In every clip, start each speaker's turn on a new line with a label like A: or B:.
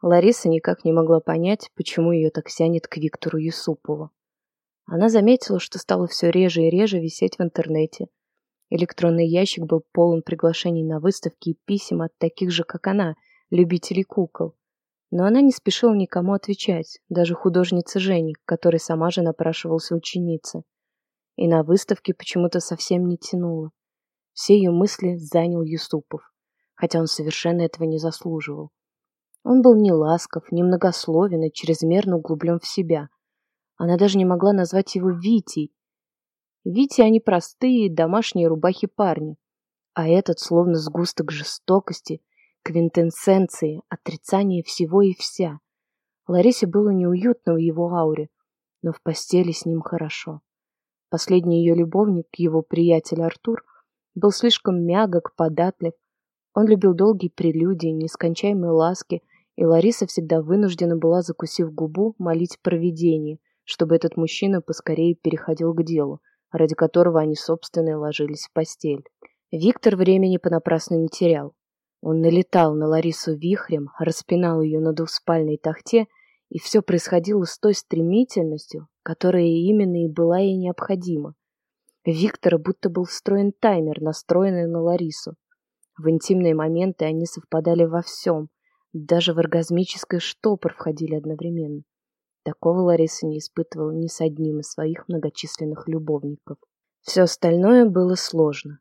A: Лариса никак не могла понять, почему ее так тянет к Виктору Юсупову. Она заметила, что стало все реже и реже висеть в интернете. Электронный ящик был полон приглашений на выставки и писем от таких же, как она, любителей кукол. Но она не спешила никому отвечать, даже художнице Жене, которой сама же напрашивался ученица. И на выставке почему-то совсем не тянуло. Все ее мысли занял Юсупов, хотя он совершенно этого не заслуживал. Он был не ласков, не многословен и чрезмерно углублен в себя. Она даже не могла назвать его Витей. Вити они простые, домашние рубахи парни. А этот словно сгусток жестокости, квинтэссенции, отрицания всего и вся. Ларисе было неуютно в его ауре, но в постели с ним хорошо. Последний ее любовник, его приятель Артур, был слишком мягок, податлив, он любил долгие прелюдии, нескончаемые ласки, и Лариса всегда вынуждена была, закусив губу, молить провидение, чтобы этот мужчина поскорее переходил к делу, ради которого они, собственно, ложились в постель. Виктор времени понапрасну не терял. Он налетал на Ларису вихрем, распинал ее на двуспальной тахте, и все происходило с той стремительностью, которая именно и была ей необходима. Виктора будто был встроен таймер, настроенный на Ларису. В интимные моменты они совпадали во всем, даже в оргазмический штопор входили одновременно. Такого Лариса не испытывала ни с одним из своих многочисленных любовников. Все остальное было сложно.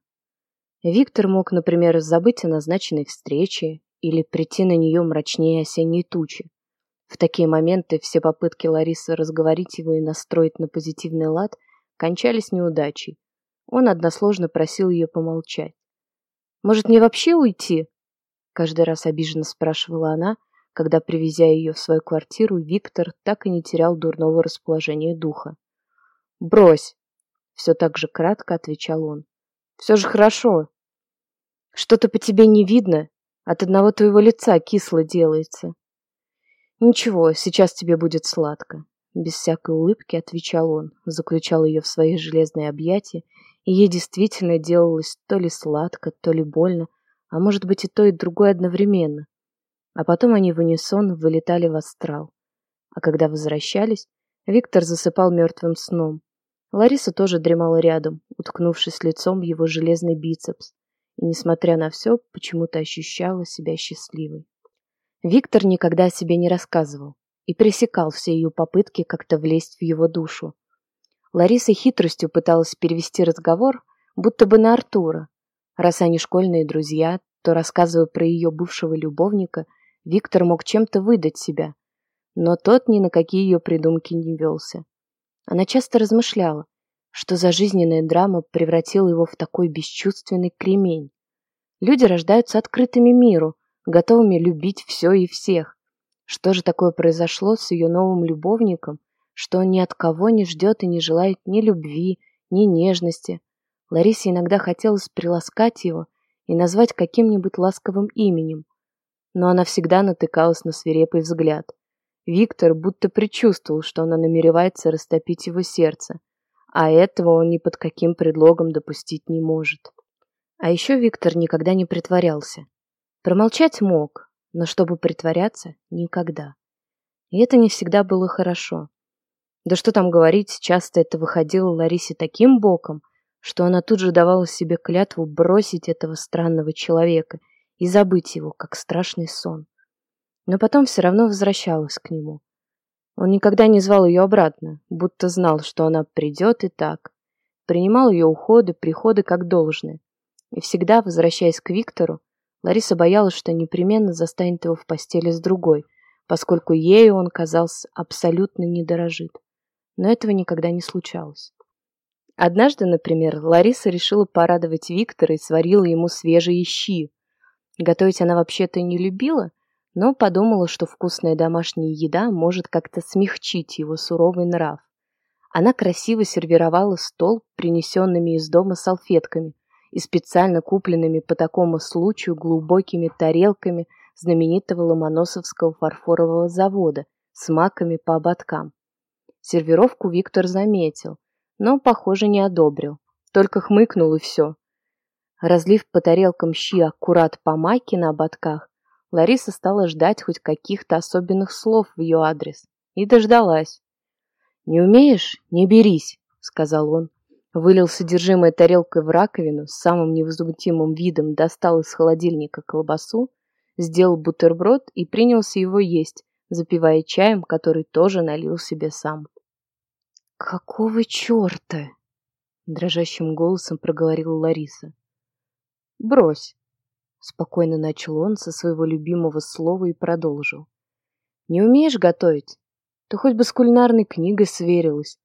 A: Виктор мог, например, забыть о назначенной встрече или прийти на нее мрачнее осенней тучи. В такие моменты все попытки Ларисы разговорить его и настроить на позитивный лад кончались неудачей. Он односложно просил ее помолчать. Может, мне вообще уйти? Каждый раз обиженно спрашивала она, когда, привезя ее в свою квартиру, Виктор так и не терял дурного расположения духа. «Брось!» — все так же кратко отвечал он. «Все же хорошо. Что-то по тебе не видно, от одного твоего лица кисло делается». «Ничего, сейчас тебе будет сладко», — без всякой улыбки отвечал он, заключал ее в свои железные объятия ей действительно делалось то ли сладко, то ли больно, а может быть и то, и другое одновременно. А потом они в унисон вылетали в астрал. А когда возвращались, Виктор засыпал мертвым сном. Лариса тоже дремала рядом, уткнувшись лицом в его железный бицепс, и, несмотря на все, почему-то ощущала себя счастливой. Виктор никогда о себе не рассказывал и пресекал все ее попытки как-то влезть в его душу. Лариса хитростью пыталась перевести разговор, будто бы на Артура. Раз они школьные друзья, то, рассказывая про ее бывшего любовника, Виктор мог чем-то выдать себя. Но тот ни на какие ее придумки не велся. Она часто размышляла, что за жизненная драма превратила его в такой бесчувственный кремень. Люди рождаются открытыми миру, готовыми любить все и всех. Что же такое произошло с ее новым любовником, что он ни от кого не ждет и не желает ни любви, ни нежности. Ларисе иногда хотелось приласкать его и назвать каким-нибудь ласковым именем, но она всегда натыкалась на свирепый взгляд. Виктор будто предчувствовал, что она намеревается растопить его сердце, а этого он ни под каким предлогом допустить не может. А еще Виктор никогда не притворялся. Промолчать мог, но чтобы притворяться – никогда. И это не всегда было хорошо. Да что там говорить, часто это выходило Ларисе таким боком, что она тут же давала себе клятву бросить этого странного человека и забыть его, как страшный сон. Но потом все равно возвращалась к нему. Он никогда не звал ее обратно, будто знал, что она придет и так. Принимал ее уходы, приходы как должное. И всегда, возвращаясь к Виктору, Лариса боялась, что непременно застанет его в постели с другой, поскольку ею он, казался, абсолютно не дорожит но этого никогда не случалось. Однажды, например, Лариса решила порадовать Виктора и сварила ему свежие щи. Готовить она вообще-то не любила, но подумала, что вкусная домашняя еда может как-то смягчить его суровый нрав. Она красиво сервировала стол принесенными из дома салфетками и специально купленными по такому случаю глубокими тарелками знаменитого Ломоносовского фарфорового завода с маками по ободкам. Сервировку Виктор заметил, но, похоже, не одобрил. Только хмыкнул и все. Разлив по тарелкам щи аккурат по майке на ободках, Лариса стала ждать хоть каких-то особенных слов в ее адрес. И дождалась. «Не умеешь? Не берись», — сказал он. Вылил содержимое тарелкой в раковину, с самым невозмутимым видом достал из холодильника колбасу, сделал бутерброд и принялся его есть, запивая чаем, который тоже налил себе сам. «Какого черта?» — дрожащим голосом проговорила Лариса. «Брось!» — спокойно начал он со своего любимого слова и продолжил. «Не умеешь готовить? Ты хоть бы с кулинарной книгой сверилась.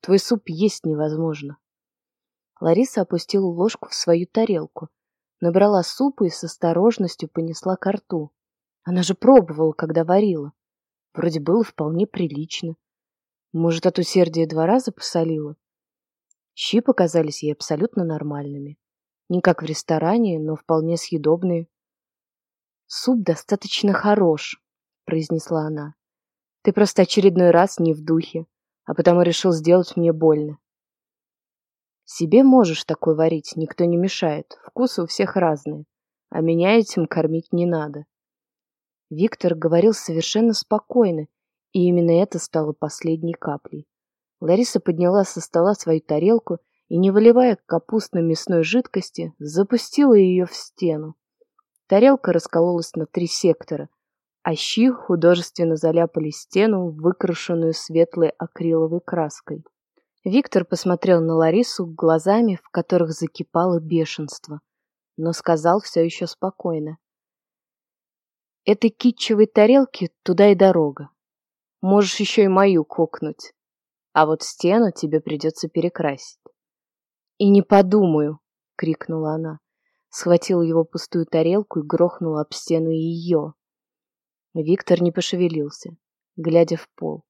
A: Твой суп есть невозможно». Лариса опустила ложку в свою тарелку, набрала супа и с осторожностью понесла ко рту. Она же пробовала, когда варила. Вроде было вполне прилично. Может, от усердия два раза посолила? Щи показались ей абсолютно нормальными. Не как в ресторане, но вполне съедобные. «Суп достаточно хорош», — произнесла она. «Ты просто очередной раз не в духе, а потому решил сделать мне больно». «Себе можешь такой варить, никто не мешает. Вкусы у всех разные, а меня этим кормить не надо». Виктор говорил совершенно спокойно, и именно это стало последней каплей. Лариса подняла со стола свою тарелку и, не выливая капустно-мясной жидкости, запустила ее в стену. Тарелка раскололась на три сектора, а щи художественно заляпали стену, выкрашенную светлой акриловой краской. Виктор посмотрел на Ларису глазами, в которых закипало бешенство, но сказал все еще спокойно. Этой китчевой тарелке туда и дорога. Можешь еще и мою кокнуть. А вот стену тебе придется перекрасить. И не подумаю, крикнула она. Схватила его пустую тарелку и грохнула об стену ее. Виктор не пошевелился, глядя в пол.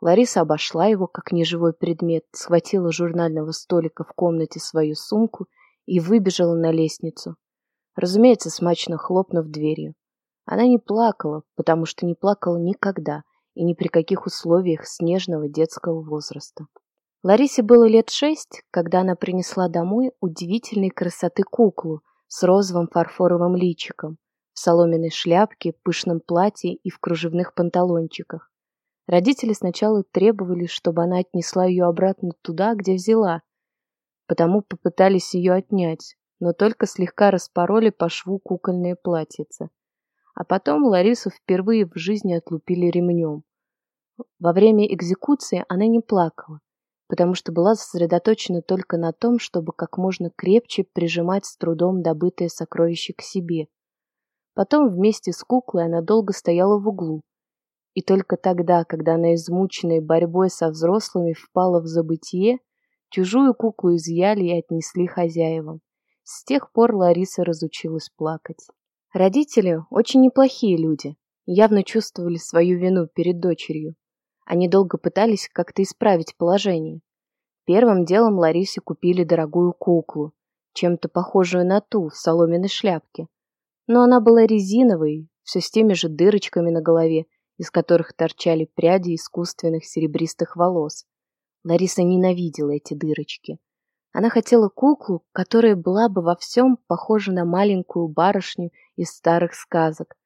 A: Лариса обошла его, как неживой предмет, схватила журнального столика в комнате свою сумку и выбежала на лестницу. Разумеется, смачно хлопнув дверью. Она не плакала, потому что не плакала никогда и ни при каких условиях снежного детского возраста. Ларисе было лет шесть, когда она принесла домой удивительной красоты куклу с розовым фарфоровым личиком, в соломенной шляпке, пышном платье и в кружевных панталончиках. Родители сначала требовали, чтобы она отнесла ее обратно туда, где взяла, потому попытались ее отнять, но только слегка распороли по шву кукольное платьице. А потом Ларису впервые в жизни отлупили ремнем. Во время экзекуции она не плакала, потому что была сосредоточена только на том, чтобы как можно крепче прижимать с трудом добытое сокровище к себе. Потом вместе с куклой она долго стояла в углу. И только тогда, когда она, измученная борьбой со взрослыми, впала в забытие, чужую куклу изъяли и отнесли хозяевам. С тех пор Лариса разучилась плакать. Родители очень неплохие люди, явно чувствовали свою вину перед дочерью. Они долго пытались как-то исправить положение. Первым делом Ларисе купили дорогую куклу, чем-то похожую на ту в соломенной шляпке. Но она была резиновой, все с теми же дырочками на голове, из которых торчали пряди искусственных серебристых волос. Лариса ненавидела эти дырочки. Она хотела куклу, которая была бы во всем похожа на маленькую барышню из старых сказок.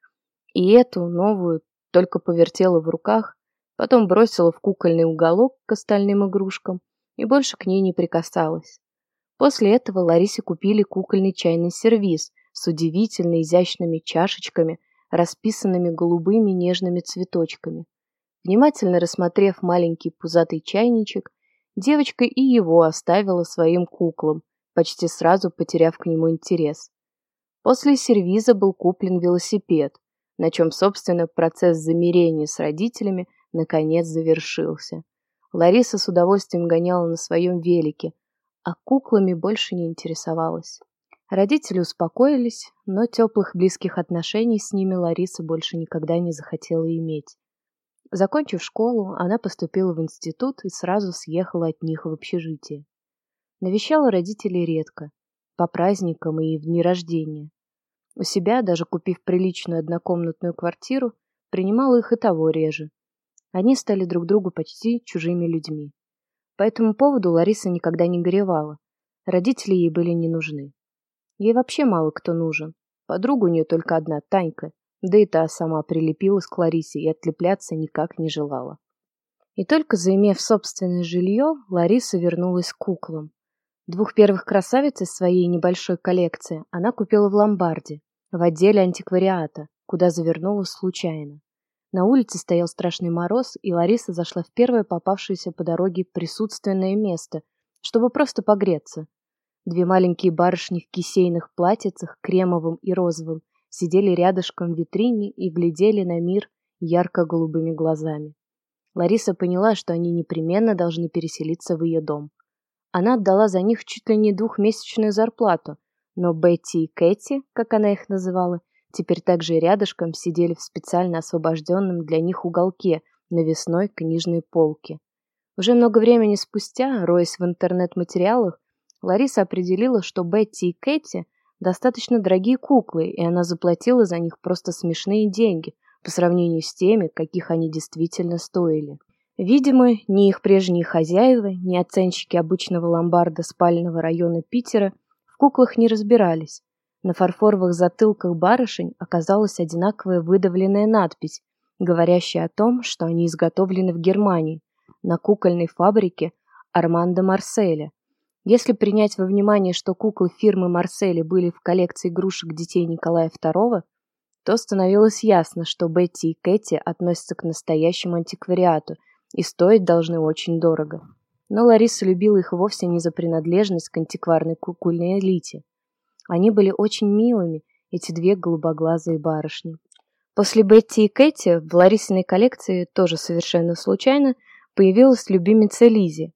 A: И эту, новую, только повертела в руках, потом бросила в кукольный уголок к остальным игрушкам и больше к ней не прикасалась. После этого Ларисе купили кукольный чайный сервиз с удивительно изящными чашечками, расписанными голубыми нежными цветочками. Внимательно рассмотрев маленький пузатый чайничек, Девочка и его оставила своим куклам, почти сразу потеряв к нему интерес. После сервиза был куплен велосипед, на чем, собственно, процесс замирения с родителями наконец завершился. Лариса с удовольствием гоняла на своем велике, а куклами больше не интересовалась. Родители успокоились, но теплых близких отношений с ними Лариса больше никогда не захотела иметь. Закончив школу, она поступила в институт и сразу съехала от них в общежитие. Навещала родителей редко, по праздникам и в дни рождения. У себя, даже купив приличную однокомнатную квартиру, принимала их и того реже. Они стали друг другу почти чужими людьми. По этому поводу Лариса никогда не горевала. Родители ей были не нужны. Ей вообще мало кто нужен. Подруга у нее только одна, Танька, да и та сама прилепилась к Ларисе и отлепляться никак не желала. И только заимев собственное жилье, Лариса вернулась к куклам. Двух первых красавиц из своей небольшой коллекции она купила в ломбарде, в отделе антиквариата, куда завернула случайно. На улице стоял страшный мороз, и Лариса зашла в первое попавшееся по дороге присутственное место, чтобы просто погреться. Две маленькие барышни в кисейных платьицах, кремовым и розовым, сидели рядышком в витрине и глядели на мир ярко-голубыми глазами. Лариса поняла, что они непременно должны переселиться в ее дом. Она отдала за них чуть ли не двухмесячную зарплату, но Бетти и Кэти, как она их называла, теперь также рядышком сидели в специально освобожденном для них уголке навесной книжной полки. Уже много времени спустя, роясь в интернет-материалах, Лариса определила, что Бетти и Кэти достаточно дорогие куклы, и она заплатила за них просто смешные деньги, по сравнению с теми, каких они действительно стоили. Видимо, ни их прежние хозяева, ни оценщики обычного ломбарда спального района Питера в куклах не разбирались. На фарфоровых затылках барышень оказалась одинаковая выдавленная надпись, говорящая о том, что они изготовлены в Германии, на кукольной фабрике Армандо Марселя. Если принять во внимание, что куклы фирмы Марселя были в коллекции игрушек детей Николая II, то становилось ясно, что Бетти и Кэти относятся к настоящему антиквариату и стоить должны очень дорого. Но Лариса любила их вовсе не за принадлежность к антикварной кукольной элите. Они были очень милыми, эти две голубоглазые барышни. После Бетти и Кэти в Ларисиной коллекции тоже совершенно случайно появилась любимица Лизи.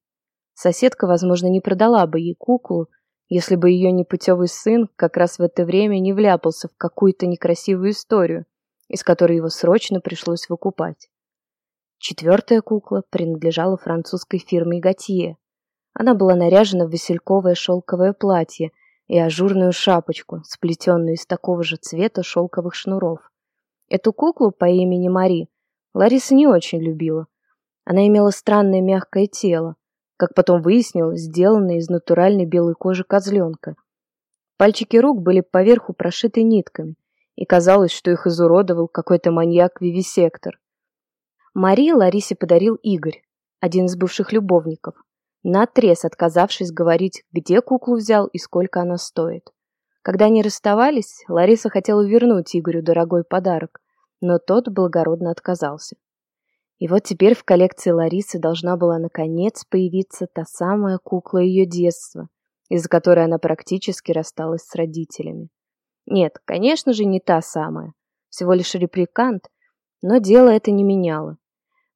A: Соседка, возможно, не продала бы ей куклу, если бы ее непутевый сын как раз в это время не вляпался в какую-то некрасивую историю, из которой его срочно пришлось выкупать. Четвертая кукла принадлежала французской фирме Готье. Она была наряжена в васильковое шелковое платье и ажурную шапочку, сплетенную из такого же цвета шелковых шнуров. Эту куклу по имени Мари Лариса не очень любила. Она имела странное мягкое тело, как потом выяснилось, сделанное из натуральной белой кожи козленка. Пальчики рук были поверху прошиты нитками, и казалось, что их изуродовал какой-то маньяк-вивисектор. Марии Ларисе подарил Игорь, один из бывших любовников, наотрез отказавшись говорить, где куклу взял и сколько она стоит. Когда они расставались, Лариса хотела вернуть Игорю дорогой подарок, но тот благородно отказался. И вот теперь в коллекции Ларисы должна была наконец появиться та самая кукла ее детства, из-за которой она практически рассталась с родителями. Нет, конечно же, не та самая, всего лишь репликант, но дело это не меняло.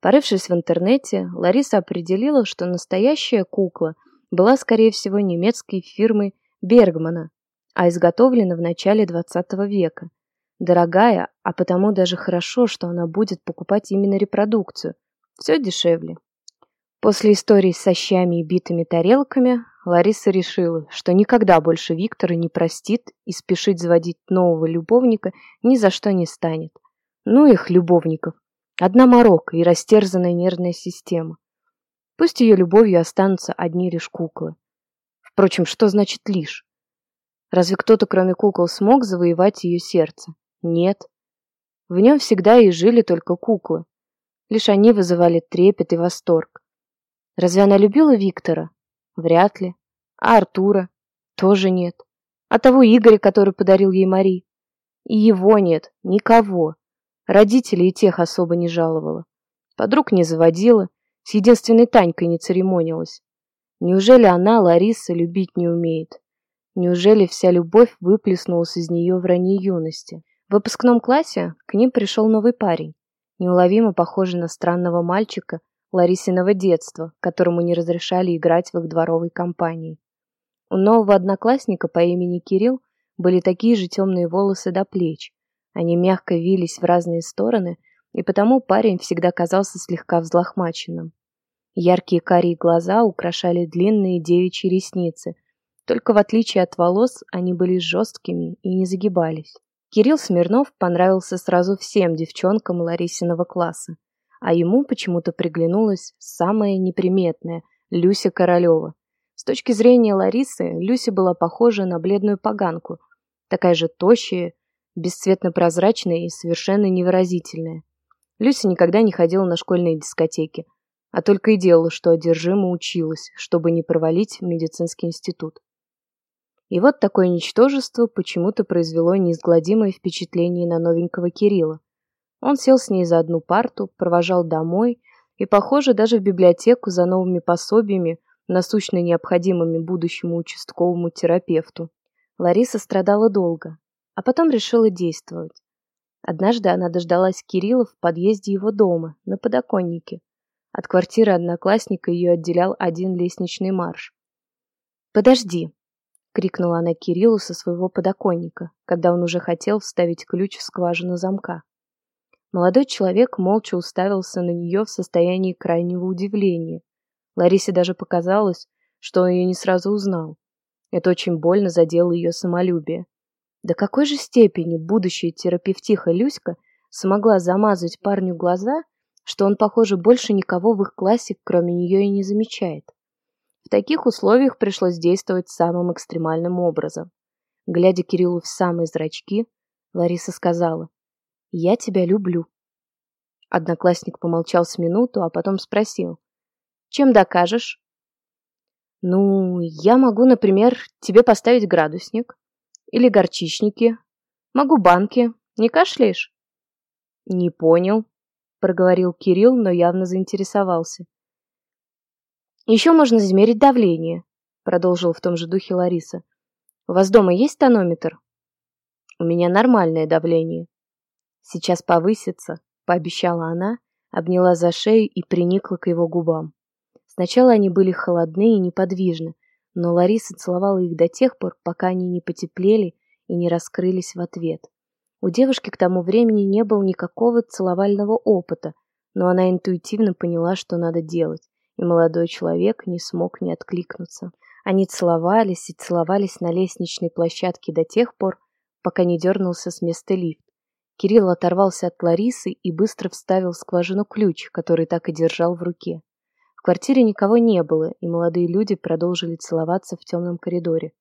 A: Порывшись в интернете, Лариса определила, что настоящая кукла была, скорее всего, немецкой фирмой Бергмана, а изготовлена в начале XX века – Дорогая, а потому даже хорошо, что она будет покупать именно репродукцию. Все дешевле. После истории с щами и битыми тарелками Лариса решила, что никогда больше Виктора не простит и спешить заводить нового любовника ни за что не станет. Ну их, любовников. Одна морока и растерзанная нервная система. Пусть ее любовью останутся одни лишь куклы. Впрочем, что значит «лишь»? Разве кто-то, кроме кукол, смог завоевать ее сердце? Нет. В нем всегда и жили только куклы. Лишь они вызывали трепет и восторг. Разве она любила Виктора? Вряд ли. А Артура? Тоже нет. А того Игоря, который подарил ей Мари? И его нет, никого. Родителей и тех особо не жаловала. Подруг не заводила, с единственной Танькой не церемонилась. Неужели она, Лариса, любить не умеет? Неужели вся любовь выплеснулась из нее в ранней юности? В выпускном классе к ним пришел новый парень, неуловимо похожий на странного мальчика Ларисиного детства, которому не разрешали играть в их дворовой компании. У нового одноклассника по имени Кирилл были такие же темные волосы до плеч. Они мягко вились в разные стороны, и потому парень всегда казался слегка взлохмаченным. Яркие карие глаза украшали длинные девичьи ресницы, только в отличие от волос они были жесткими и не загибались. Кирилл Смирнов понравился сразу всем девчонкам Ларисиного класса, а ему почему-то приглянулась самая неприметная – Люся Королева. С точки зрения Ларисы, Люся была похожа на бледную поганку, такая же тощая, бесцветно-прозрачная и совершенно невыразительная. Люся никогда не ходила на школьные дискотеки, а только и делала, что одержимо училась, чтобы не провалить медицинский институт. И вот такое ничтожество почему-то произвело неизгладимое впечатление на новенького Кирилла. Он сел с ней за одну парту, провожал домой и, похоже, даже в библиотеку за новыми пособиями, насущно необходимыми будущему участковому терапевту. Лариса страдала долго, а потом решила действовать. Однажды она дождалась Кирилла в подъезде его дома, на подоконнике. От квартиры одноклассника ее отделял один лестничный марш. «Подожди!» — крикнула она Кириллу со своего подоконника, когда он уже хотел вставить ключ в скважину замка. Молодой человек молча уставился на нее в состоянии крайнего удивления. Ларисе даже показалось, что он ее не сразу узнал. Это очень больно задело ее самолюбие. До какой же степени будущая терапевтиха Люська смогла замазать парню глаза, что он, похоже, больше никого в их классе, кроме нее, и не замечает. В таких условиях пришлось действовать самым экстремальным образом. Глядя Кириллу в самые зрачки, Лариса сказала, «Я тебя люблю». Одноклассник помолчал с минуту, а потом спросил, «Чем докажешь?» «Ну, я могу, например, тебе поставить градусник, или горчичники. Могу банки. Не кашляешь? Не понял, проговорил Кирилл, но явно заинтересовался. Еще можно измерить давление, продолжила в том же духе Лариса. У вас дома есть тонометр? У меня нормальное давление. Сейчас повысится, пообещала она, обняла за шею и приникла к его губам. Сначала они были холодны и неподвижны, но Лариса целовала их до тех пор, пока они не потеплели и не раскрылись в ответ. У девушки к тому времени не было никакого целовального опыта, но она интуитивно поняла, что надо делать, и молодой человек не смог не откликнуться. Они целовались и целовались на лестничной площадке до тех пор, пока не дернулся с места лифт. Кирилл оторвался от Ларисы и быстро вставил в скважину ключ, который так и держал в руке. В квартире никого не было, и молодые люди продолжили целоваться в темном коридоре.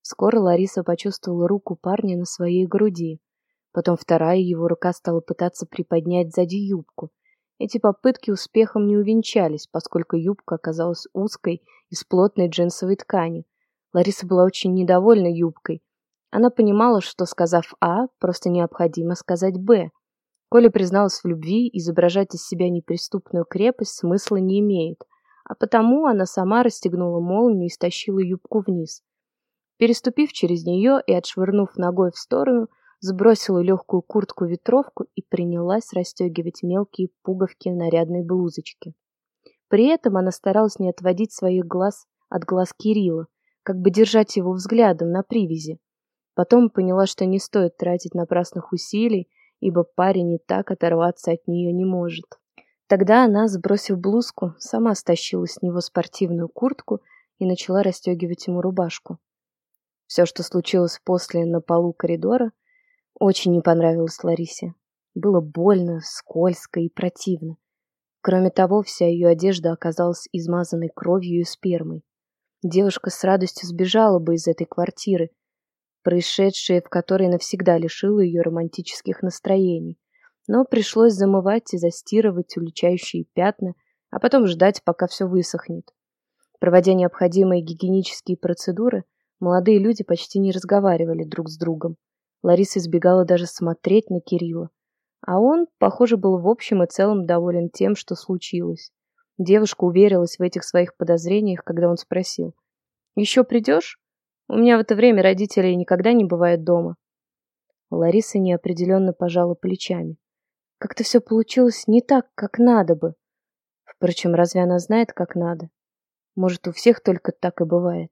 A: Скоро Лариса почувствовала руку парня на своей груди. Потом вторая его рука стала пытаться приподнять сзади юбку. Эти попытки успехом не увенчались, поскольку юбка оказалась узкой из плотной джинсовой ткани. Лариса была очень недовольна юбкой. Она понимала, что, сказав «А», просто необходимо сказать «Б», Коля призналась в любви, изображать из себя неприступную крепость смысла не имеет, а потому она сама расстегнула молнию и стащила юбку вниз. Переступив через нее и отшвырнув ногой в сторону, сбросила легкую куртку-ветровку и принялась расстегивать мелкие пуговки нарядной блузочки. При этом она старалась не отводить своих глаз от глаз Кирилла, как бы держать его взглядом на привязи. Потом поняла, что не стоит тратить напрасных усилий, ибо парень и так оторваться от нее не может. Тогда она, сбросив блузку, сама стащила с него спортивную куртку и начала расстегивать ему рубашку. Все, что случилось после на полу коридора, очень не понравилось Ларисе. Было больно, скользко и противно. Кроме того, вся ее одежда оказалась измазанной кровью и спермой. Девушка с радостью сбежала бы из этой квартиры, происшедшее в которой навсегда лишило ее романтических настроений. Но пришлось замывать и застирывать уличающие пятна, а потом ждать, пока все высохнет. Проводя необходимые гигиенические процедуры, молодые люди почти не разговаривали друг с другом. Лариса избегала даже смотреть на Кирилла. А он, похоже, был в общем и целом доволен тем, что случилось. Девушка уверилась в этих своих подозрениях, когда он спросил. «Еще придешь?» У меня в это время родителей никогда не бывает дома. Лариса неопределенно пожала плечами. Как-то все получилось не так, как надо бы. Впрочем, разве она знает, как надо? Может, у всех только так и бывает.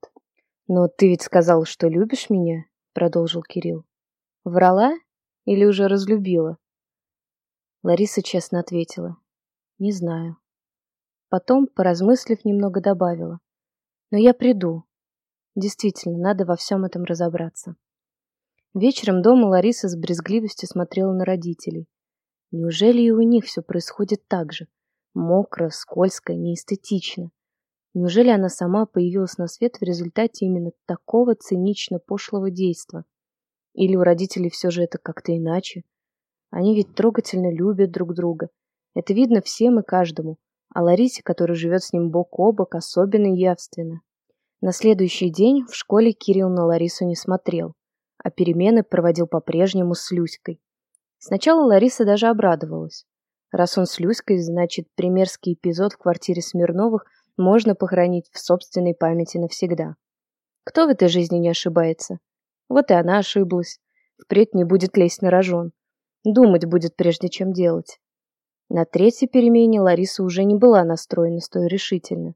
A: Но ты ведь сказал, что любишь меня, продолжил Кирилл. Врала или уже разлюбила? Лариса честно ответила. Не знаю. Потом, поразмыслив, немного добавила. Но я приду. Действительно, надо во всем этом разобраться. Вечером дома Лариса с брезгливостью смотрела на родителей. Неужели и у них все происходит так же? Мокро, скользко, неэстетично. Неужели она сама появилась на свет в результате именно такого цинично пошлого действа? Или у родителей все же это как-то иначе? Они ведь трогательно любят друг друга. Это видно всем и каждому. А Ларисе, которая живет с ним бок о бок, особенно явственно. На следующий день в школе Кирилл на Ларису не смотрел, а перемены проводил по-прежнему с Люськой. Сначала Лариса даже обрадовалась. Раз он с Люськой, значит, примерский эпизод в квартире Смирновых можно похоронить в собственной памяти навсегда. Кто в этой жизни не ошибается? Вот и она ошиблась. Впредь не будет лезть на рожон. Думать будет, прежде чем делать. На третьей перемене Лариса уже не была настроена столь решительно.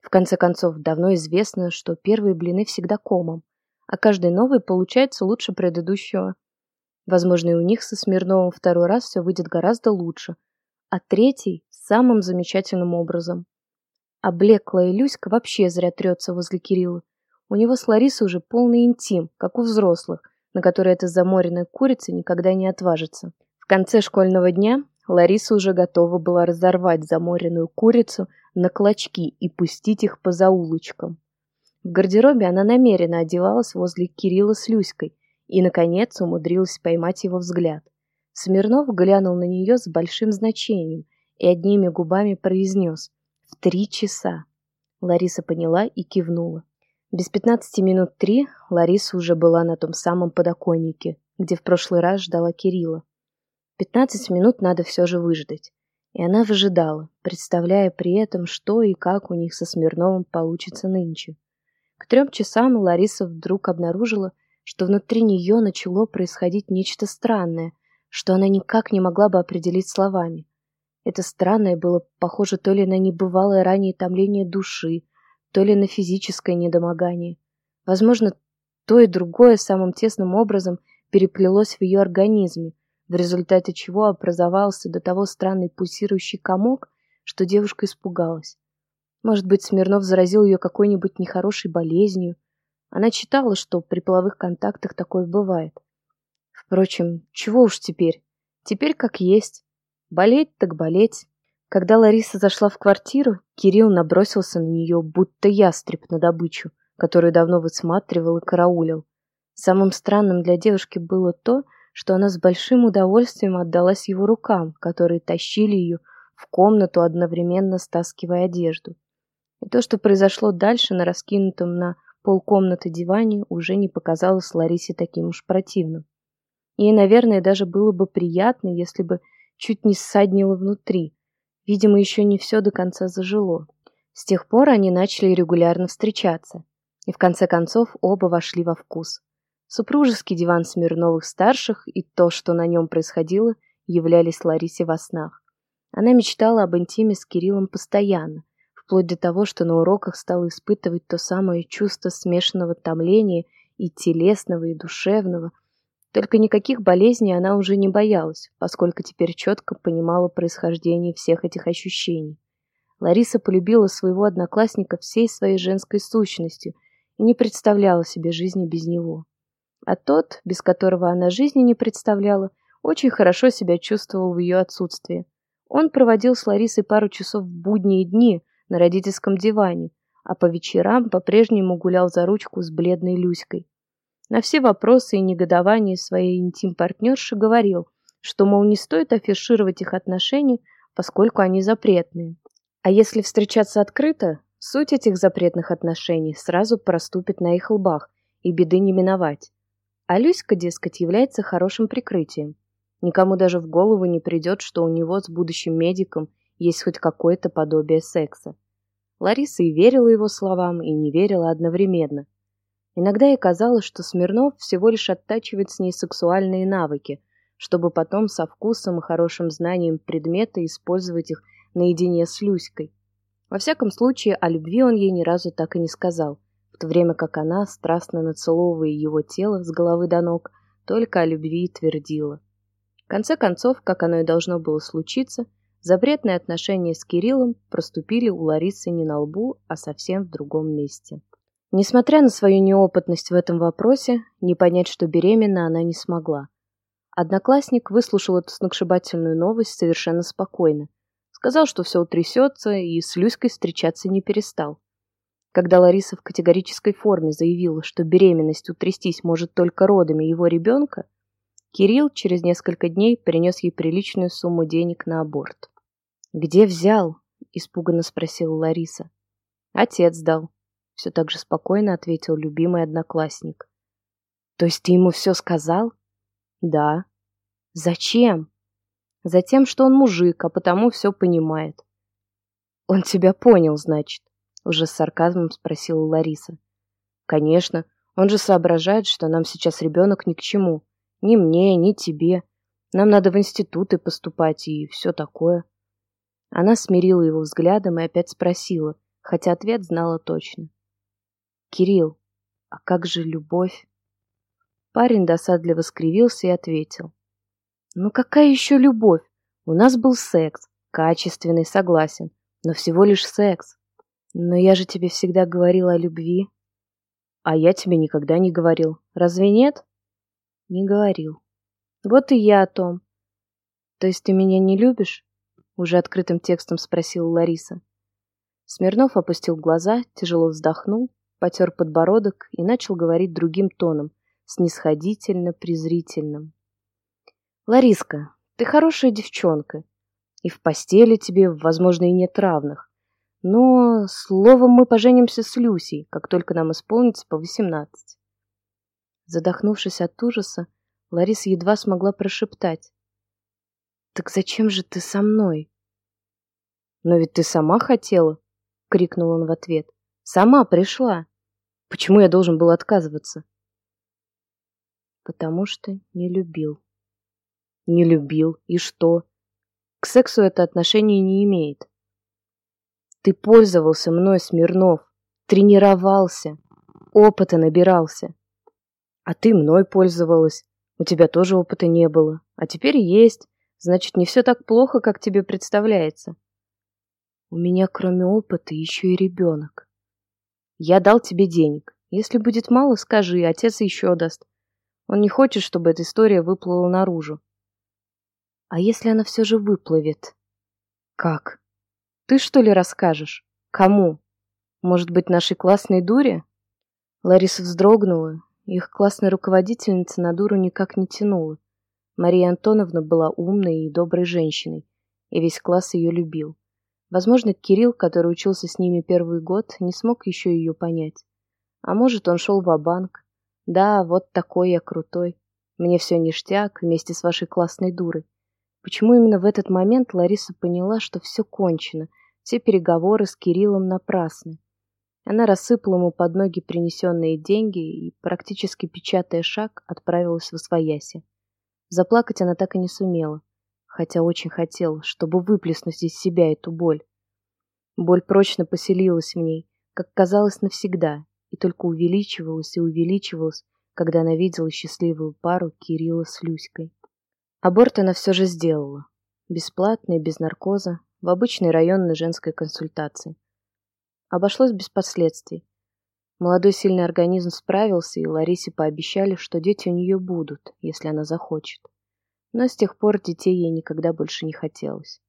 A: В конце концов, давно известно, что первые блины всегда комом, а каждый новый получается лучше предыдущего. Возможно, и у них со Смирновым второй раз все выйдет гораздо лучше, а третий – самым замечательным образом. А блеклая Люська вообще зря трется возле Кирилла. У него с Ларисой уже полный интим, как у взрослых, на который эта заморенная курица никогда не отважится. В конце школьного дня Лариса уже готова была разорвать заморенную курицу на клочки и пустить их по заулочкам. В гардеробе она намеренно одевалась возле Кирилла с Люськой и, наконец, умудрилась поймать его взгляд. Смирнов глянул на нее с большим значением и одними губами произнес «В три часа». Лариса поняла и кивнула. Без пятнадцати минут три Лариса уже была на том самом подоконнике, где в прошлый раз ждала Кирилла. Пятнадцать минут надо все же выждать. И она выжидала, представляя при этом, что и как у них со Смирновым получится нынче. К трем часам Лариса вдруг обнаружила, что внутри нее начало происходить нечто странное, что она никак не могла бы определить словами. Это странное было похоже то ли на небывалое ранее томление души, то ли на физическое недомогание. Возможно, то и другое самым тесным образом переплелось в ее организме, в результате чего образовался до того странный пульсирующий комок, что девушка испугалась. Может быть, Смирнов заразил ее какой-нибудь нехорошей болезнью. Она читала, что при половых контактах такое бывает. Впрочем, чего уж теперь? Теперь как есть. Болеть так болеть. Когда Лариса зашла в квартиру, Кирилл набросился на нее, будто ястреб на добычу, которую давно высматривал и караулил. Самым странным для девушки было то, что она с большим удовольствием отдалась его рукам, которые тащили ее в комнату, одновременно стаскивая одежду. И то, что произошло дальше на раскинутом на полкомнаты диване, уже не показалось Ларисе таким уж противным. Ей, наверное, даже было бы приятно, если бы чуть не ссаднило внутри. Видимо, еще не все до конца зажило. С тех пор они начали регулярно встречаться. И в конце концов оба вошли во вкус. Супружеский диван Смирновых-старших и то, что на нем происходило, являлись Ларисе во снах. Она мечтала об интиме с Кириллом постоянно, вплоть до того, что на уроках стала испытывать то самое чувство смешанного томления и телесного, и душевного. Только никаких болезней она уже не боялась, поскольку теперь четко понимала происхождение всех этих ощущений. Лариса полюбила своего одноклассника всей своей женской сущностью и не представляла себе жизни без него. А тот, без которого она жизни не представляла, очень хорошо себя чувствовал в ее отсутствии. Он проводил с Ларисой пару часов в будние дни на родительском диване, а по вечерам по-прежнему гулял за ручку с бледной Люськой. На все вопросы и негодования своей интим-партнерши говорил, что, мол, не стоит афишировать их отношения, поскольку они запретные. А если встречаться открыто, суть этих запретных отношений сразу проступит на их лбах, и беды не миновать. А Люська, дескать, является хорошим прикрытием. Никому даже в голову не придет, что у него с будущим медиком есть хоть какое-то подобие секса. Лариса и верила его словам, и не верила одновременно. Иногда ей казалось, что Смирнов всего лишь оттачивает с ней сексуальные навыки, чтобы потом со вкусом и хорошим знанием предмета использовать их наедине с Люськой. Во всяком случае, о любви он ей ни разу так и не сказал – то время как она, страстно нацеловывая его тело с головы до ног, только о любви твердила. В конце концов, как оно и должно было случиться, запретные отношения с Кириллом проступили у Ларисы не на лбу, а совсем в другом месте. Несмотря на свою неопытность в этом вопросе, не понять, что беременна, она не смогла. Одноклассник выслушал эту сногсшибательную новость совершенно спокойно. Сказал, что все утрясется, и с Люськой встречаться не перестал. Когда Лариса в категорической форме заявила, что беременность утрястись может только родами его ребенка, Кирилл через несколько дней принес ей приличную сумму денег на аборт. «Где взял?» – испуганно спросила Лариса. «Отец дал», – все так же спокойно ответил любимый одноклассник. «То есть ты ему все сказал?» «Да». «Зачем?» «Затем, что он мужик, а потому все понимает». «Он тебя понял, значит?» Уже с сарказмом спросила Лариса. Конечно, он же соображает, что нам сейчас ребенок ни к чему. Ни мне, ни тебе. Нам надо в институты поступать и все такое. Она смирила его взглядом и опять спросила, хотя ответ знала точно. «Кирилл, а как же любовь?» Парень досадливо скривился и ответил. «Ну какая еще любовь? У нас был секс, качественный, согласен, но всего лишь секс. Но я же тебе всегда говорила о любви. А я тебе никогда не говорил. Разве нет? Не говорил. Вот и я о том. То есть ты меня не любишь? Уже открытым текстом спросила Лариса. Смирнов опустил глаза, тяжело вздохнул, потер подбородок и начал говорить другим тоном, снисходительно-презрительным. «Лариска, ты хорошая девчонка, и в постели тебе, возможно, и нет равных. Но, словом, мы поженимся с Люсей, как только нам исполнится по восемнадцать. Задохнувшись от ужаса, Лариса едва смогла прошептать. «Так зачем же ты со мной?» «Но ведь ты сама хотела!» — крикнул он в ответ. «Сама пришла! Почему я должен был отказываться?» «Потому что не любил». «Не любил. И что? К сексу это отношение не имеет. Ты пользовался мной, Смирнов, тренировался, опыта набирался. А ты мной пользовалась. У тебя тоже опыта не было. А теперь есть. Значит, не все так плохо, как тебе представляется. У меня, кроме опыта, еще и ребенок. Я дал тебе денег. Если будет мало, скажи, отец еще даст. Он не хочет, чтобы эта история выплыла наружу. А если она все же выплывет? Как? Ты что ли расскажешь? Кому? Может быть, нашей классной дуре? Лариса вздрогнула. Их классная руководительница на дуру никак не тянула. Мария Антоновна была умной и доброй женщиной, и весь класс ее любил. Возможно, Кирилл, который учился с ними первый год, не смог еще ее понять. А может, он шел в банк Да, вот такой я крутой. Мне все ништяк вместе с вашей классной дурой. Почему именно в этот момент Лариса поняла, что все кончено – все переговоры с Кириллом напрасны. Она рассыпала ему под ноги принесенные деньги и, практически печатая шаг, отправилась в Освояси. Заплакать она так и не сумела, хотя очень хотела, чтобы выплеснуть из себя эту боль. Боль прочно поселилась в ней, как казалось навсегда, и только увеличивалась и увеличивалась, когда она видела счастливую пару Кирилла с Люськой. Аборт она все же сделала. Бесплатный, без наркоза, в обычной районной женской консультации. Обошлось без последствий. Молодой сильный организм справился, и Ларисе пообещали, что дети у нее будут, если она захочет. Но с тех пор детей ей никогда больше не хотелось.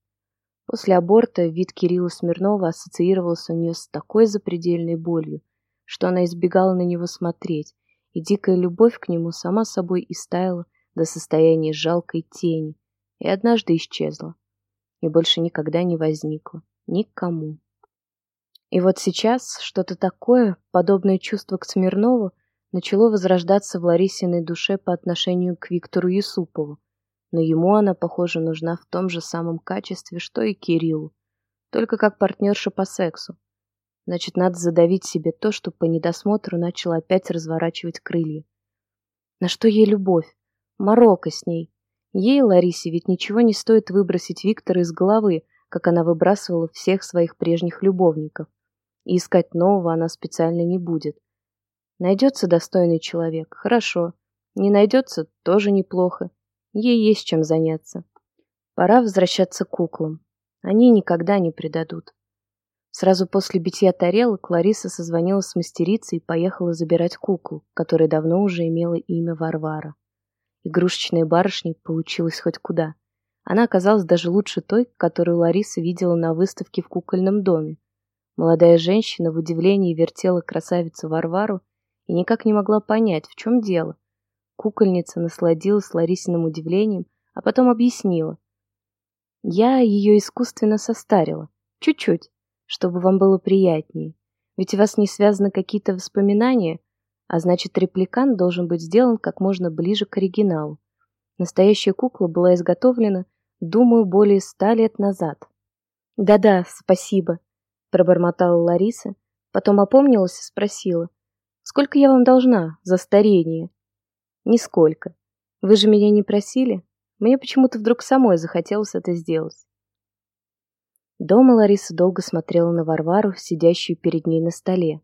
A: После аборта вид Кирилла Смирнова ассоциировался у нее с такой запредельной болью, что она избегала на него смотреть, и дикая любовь к нему сама собой истаяла до состояния жалкой тени и однажды исчезла и больше никогда не возникло. Никому. И вот сейчас что-то такое, подобное чувство к Смирнову, начало возрождаться в Ларисиной душе по отношению к Виктору Юсупову, но ему она, похоже, нужна в том же самом качестве, что и Кириллу, только как партнерша по сексу. Значит, надо задавить себе то, что по недосмотру начало опять разворачивать крылья. На что ей любовь? Морока с ней. Ей, Ларисе, ведь ничего не стоит выбросить Виктора из головы, как она выбрасывала всех своих прежних любовников. И искать нового она специально не будет. Найдется достойный человек, хорошо. Не найдется, тоже неплохо. Ей есть чем заняться. Пора возвращаться к куклам. Они никогда не предадут. Сразу после битья тарелок Лариса созвонилась с мастерицей и поехала забирать куклу, которая давно уже имела имя Варвара. Игрушечная барышня получилась хоть куда. Она оказалась даже лучше той, которую Лариса видела на выставке в кукольном доме. Молодая женщина в удивлении вертела красавицу Варвару и никак не могла понять, в чем дело. Кукольница насладилась Ларисиным удивлением, а потом объяснила. Я ее искусственно состарила. Чуть-чуть, чтобы вам было приятнее. Ведь у вас не связаны какие-то воспоминания, а значит, репликант должен быть сделан как можно ближе к оригиналу. Настоящая кукла была изготовлена, думаю, более ста лет назад. «Да-да, спасибо», — пробормотала Лариса, потом опомнилась и спросила. «Сколько я вам должна за старение?» «Нисколько. Вы же меня не просили?» Мне почему-то вдруг самой захотелось это сделать. Дома Лариса долго смотрела на Варвару, сидящую перед ней на столе.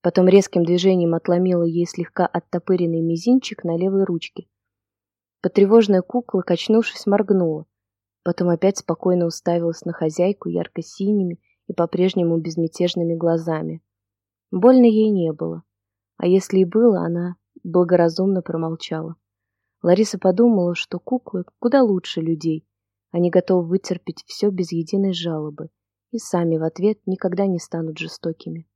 A: Потом резким движением отломила ей слегка оттопыренный мизинчик на левой ручке. Потревоженная кукла, качнувшись, моргнула. Потом опять спокойно уставилась на хозяйку ярко-синими и по-прежнему безмятежными глазами. Больно ей не было. А если и было, она благоразумно промолчала. Лариса подумала, что куклы куда лучше людей. Они готовы вытерпеть все без единой жалобы и сами в ответ никогда не станут жестокими.